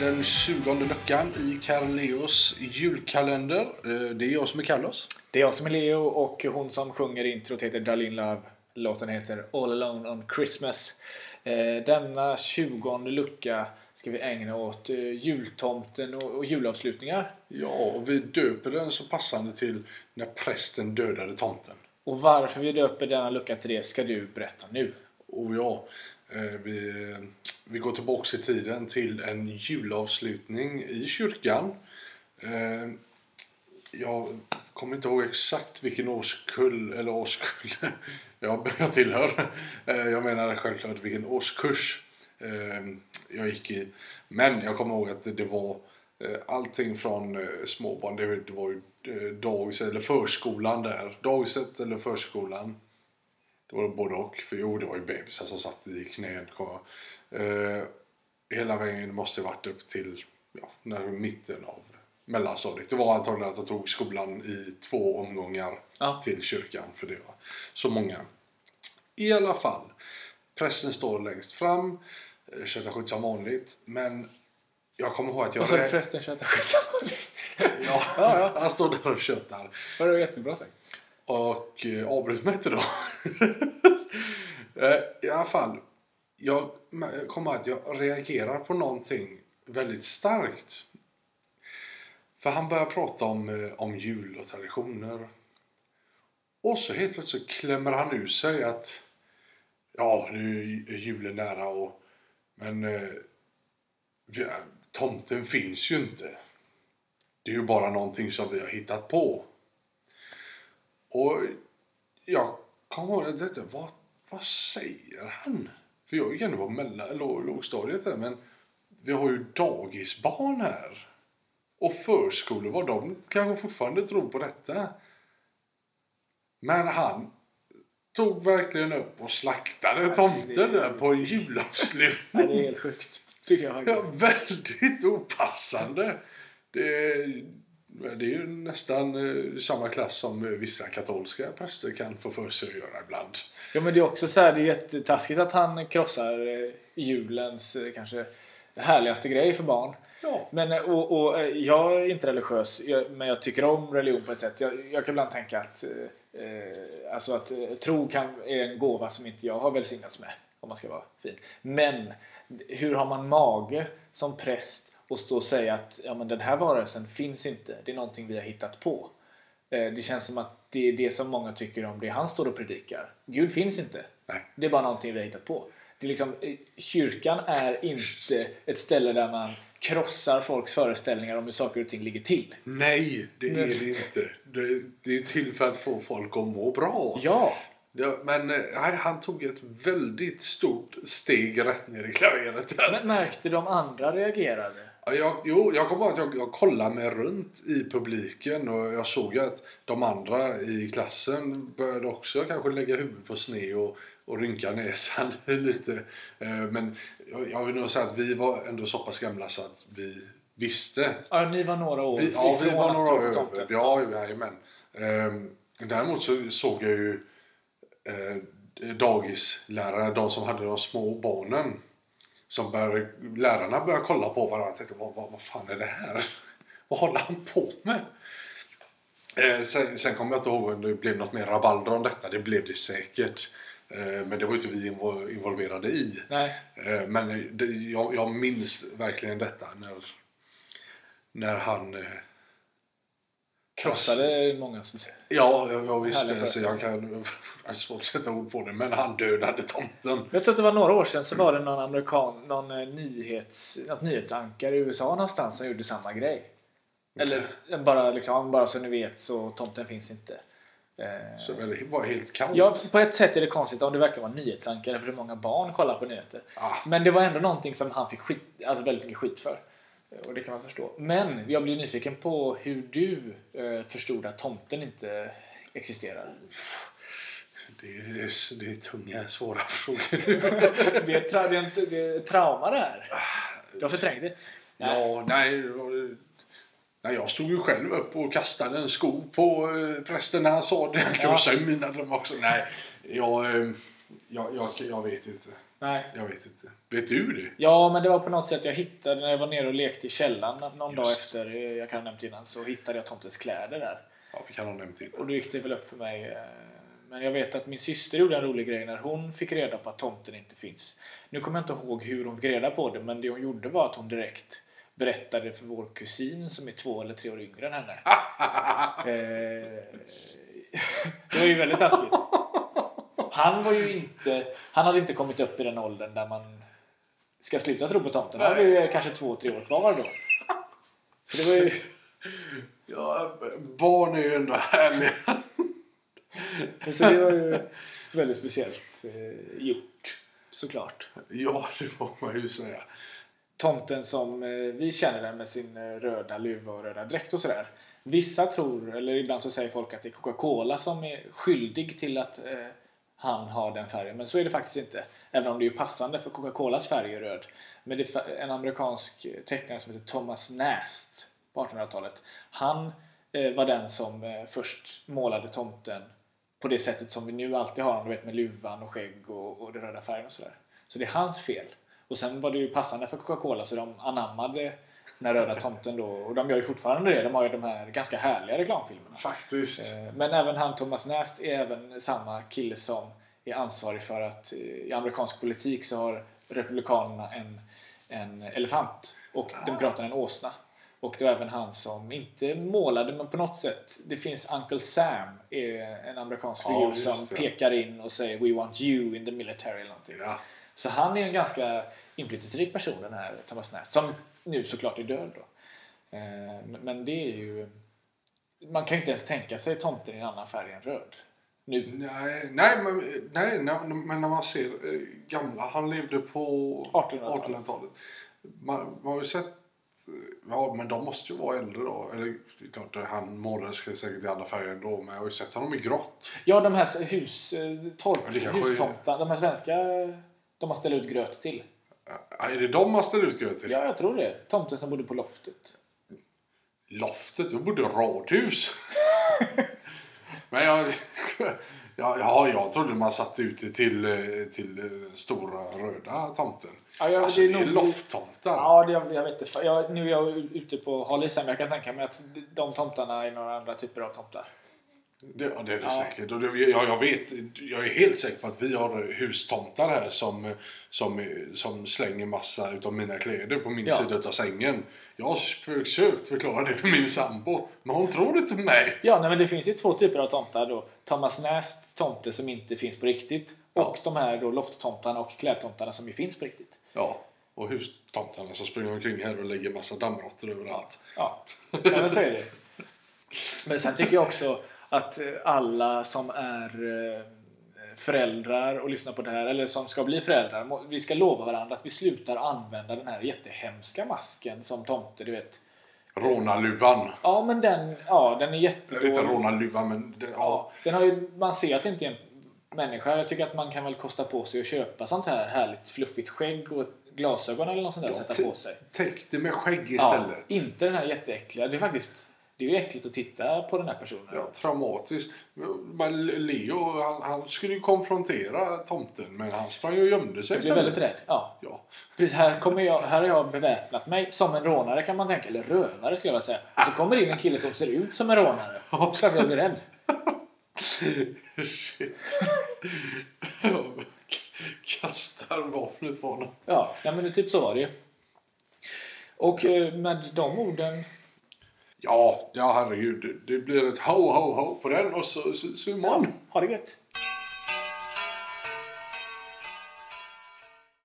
den 20 luckan i Carleos julkalender. Eh, Det är jag som är Carlos. Det är jag som är Leo och hon som sjunger introt heter Darlene Love. Låten heter All Alone on Christmas. Eh, Denna 20 lucka ska vi ägna åt eh, jultomten och julavslutningar. Ja, och vi döper den så passande till När prästen dödade tomten. Och varför vi döper denna lucka till det ska du berätta nu. Och ja, Eh, vi, vi går tillbaks i tiden till en julavslutning i kyrkan. Eh, jag kommer inte ihåg exakt vilken årskull, eller årskull, jag, jag tillhör. Eh, jag menar självklart vilken årskurs jag gick i. Men jag kommer ihåg att det- var allting från småbarn, det var ju dagis eller förskolan där. Dagiset eller förskolan. Det var både och. För jo, det var ju bebisar som satt i jag. Eh, hela vägen måste ha varit upp till ja, när mitten av mellanstadiet. Det var antagligen att jag tog skolan i två omgångar Ja. till kyrkan. För det var så många. I alla fall. Prästen står längst fram. Köttar skjuts som vanligt. Men jag kommer ihåg att jag... Och så är rä- det prästen köttar skit. ja, Ja, ja. Han står där och köttar. Det var jättebra sagt. Och eh, avbröt mig inte då. Eh, I alla fall. Jag kommer ihåg att jag reagerar på någonting väldigt starkt. För han börjar prata om, eh, om jul och traditioner. Och så helt plötsligt klämmer han ur sig att ja, nu är julen nära och men eh, tomten finns ju inte. Det är ju bara någonting som vi har hittat på. Och jag kommer ihåg att detta, vad, vad säger han? För jag gick ändå på mellan, låg, lågstadiet där, men vi har ju dagisbarn här. Och förskolor, vad de kanske fortfarande tror på detta. Men han tog verkligen upp och slaktade tomten där på en julavslutning. Det är helt sjukt. Tycker jag Ja, väldigt opassande. Det, det är ju nästan eh, samma klass som eh, vissa katolska präster kan få för sig att göra ibland. Ja men det är också så här, det är jättetaskigt att han krossar eh, julens kanske härligaste grej för barn. Ja, Men och, och, jag är inte religiös, jag, men jag tycker om religion på ett sätt. Jag, jag kan ibland tänka att, eh, alltså att tro kan, är en gåva som inte jag har välsignats med. Om man ska vara fin. Men hur har man mage som präst och stå och säga att ja, men den här varelsen finns inte. Det är någonting vi har hittat på. Eh, det känns som att det är det som många tycker om det han står och predikar. Gud finns inte. nej. Det är bara någonting vi har hittat på. Det är liksom, eh, kyrkan är inte ett ställe där man krossar folks föreställningar om hur saker och ting ligger till. Nej, det är det inte. Det, det är till för att få folk att må bra. Ja, Ja, men eh, nej, han tog ett väldigt stort steg rätt ner i klaveret där. men märkte de andra reagerade? Ja, jag, jo, jag kommer ihåg att jag, jag kollade mig runt i publiken och jag såg att de andra i klassen började också kanske lägga huvudet på sned och, och rynka näsan lite. Eh, Men jag, vill nog säga att vi var ändå så pass gamla så att vi visste. Ja, ni var några år Vi, ja, vi var några år över. Ja, jajamän. Ehm, Däremot så såg jag ju eh, dagislärare, de som hade de små barnen. Som började, lärarna började kolla på varandra och tänkte vad, vad, vad fan är det här? Vad håller han på med? Eh, sen, sen kommer jag inte ihåg om det blev något mer rabalder om detta. Det blev det säkert. Eh, men det var inte vi invol- involverade i. Nej, Eh, men det, jag, jag minns verkligen detta när, när han... Krossade många. Ja, visste Härlig det. Så jag kan... Jag har svårt att sätta ord på det. Men han dödade tomten. Jag tror att det var några år sedan så var det någon amerikan, någon eh, nyhets, något nyhetsankare i USA någonstans som gjorde samma grej. Eller bara liksom, bara så ni vet så tomten finns inte. Eh, Så det var helt kallt. Ja, på ett sätt är det konstigt om det verkligen var nyhetsankare för det är många barn kollar på nyheter. Ah. Men det var ändå någonting som han fick skit, alltså väldigt mycket skit för. Och det kan man förstå. Men jag blir nyfiken på hur du eh, förstod att tomten inte existerar. Det är, det är tunga, svåra frågor. Det är, tra- det är, en, det är trauma det här. Du har förträngt det. Nej. ja, nej. Nej, jag stod ju själv upp och kastade en sko på eh, prästen när han sa det. Han krossade ju mina drömmar också. Nej, jag, eh, Jag, jag, jag vet inte. Nej. Jag vet inte. Vet du det? Ja, men det var på något sätt jag hittade när jag var nere och lekte i källaren någon dag Just. efter, eh, jag kan ha nämnt innan, så hittade jag tomtens kläder där. Ja, vi kan ha nämnt till. Och då gick det väl upp för mig. eh, Men jag vet att min syster gjorde en rolig grej när hon fick reda på att tomten inte finns. Nu kommer jag inte ihåg hur hon fick reda på det, men det hon gjorde var att hon direkt berättade för vår kusin som är två eller tre år yngre än henne. Eh, det var ju väldigt taskigt. Han var ju inte... Han hade inte kommit upp i den åldern där man ska sluta tro på tomten. Han var ju kanske två, tre år kvar då. Så det var ju... Ja, barn är ju ändå härliga. Så det var ju väldigt speciellt eh, gjort. Såklart. Ja, det får man ju säga. Tomten som eh, vi känner den med sin eh, röda luva och röda dräkt och sådär. Vissa tror, eller ibland så säger folk att det är Coca-Cola som är skyldig till att eh, han har den färgen. Men så är det faktiskt inte. Även om det är passande för Coca-Colas färg är röd. Men det är en amerikansk tecknare som heter Thomas Nast på 1800-talet. Han eh, var den som eh, först målade tomten på det sättet som vi nu alltid har honom, du vet med luvan och skägg och, och den röda färgen och sådär. Så det är hans fel. Och sen var det ju passande för Coca-Cola så de anammade den röda tomten då. Och de gör ju fortfarande det. De har ju de här ganska härliga reklamfilmerna. Faktiskt. Eh, Men även han Thomas Nast är även samma kille som är ansvarig för att eh, i amerikansk politik så har Republikanerna en, en elefant och Demokraterna en åsna. Och det var även han som, inte målade, men på något sätt, det finns Uncle Sam, är en amerikansk Ja, figur just som det. pekar in och säger We want you in the military eller någonting. Ja. Så han är en ganska inflytelserik person den här Thomas Nast, som nu såklart är död då. Eh, Men det är ju... Man kan ju inte ens tänka sig tomten i en annan färg än röd. Nu. Nej, nej, men, nej, men när man ser eh, gamla, han levde på 1800-talet. 1800-talet. Man, man har ju sett, ja men de måste ju vara äldre då. Eller klart, han målades säkert i andra färger ändå, men jag har ju sett honom i grått. Ja, de här hus, eh, torp, Ja, de här svenska, de har ställt ut gröt till. Ja, Är det de man ställer ut gröt till? Ja, jag tror det. Tomten som bodde på loftet. Loftet, vi bodde radhus. men jag, ja, ja, jag trodde man satte ut det till, eh, till eh, stora röda tomten. Ja, jag, Alltså, det det är är nog... lofttomtar. Ja, det, jag vet inte. Jag, nu är jag ute på hal men jag kan tänka mig att de tomtarna är några andra typer av tomtar. Det, ja, det är det Ja. säkert. Och det, jag, jag vet, jag är helt säker på att vi har hustomtar här som, som, som slänger massa utav mina kläder på min Ja. sida utav sängen. Jag har försökt förklara det för min sambo, men hon tror inte på mig. Ja, nej, men det finns ju två typer av tomtar då. Thomas Nast tomte som inte finns på riktigt. Och de här då lofttomtarna och klädtomtarna som ju finns på riktigt. Ja, och hustomtarna som springer omkring här och lägger massa dammråttor överallt. Ja, ja men så är det. Men sen tycker jag också att eh, alla som är eh, föräldrar och lyssnar på det här, eller som ska bli föräldrar, vi ska lova varandra att vi slutar använda den här jättehemska masken som tomte, du vet. Rånarluvan. Ja, men den, ja, den är jättedålig. inte rånarluvan, men det, ja. Ja, den har ju, man ser att det inte är en människa. Jag tycker att man kan väl kosta på sig att köpa sånt här härligt fluffigt skägg och glasögon eller något sånt där att sätta på sig. Täck det med skägg Ja, istället. inte den här jätteäckliga. Det är faktiskt det är ju äckligt att titta på den här personen. Ja, traumatiskt. Men Leo, han, han skulle ju konfrontera tomten, men han sprang ju och gömde sig Jag blir väldigt rädd. Ja. Ja. Precis, här, kommer jag, här har jag beväpnat mig som en rånare kan man tänka. Eller rövare skulle jag vilja säga. Och så kommer in en kille som ser ut som en rånare. Ja. Klart jag blir rädd. Shit. Kastar vapnet på honom. Ja, ja men det, typ så var det ju. Och eh, med de orden Ja, ja herregud. Det- blir ett ho, ho, ho på den och så, så, så imorgon. Ha det gött!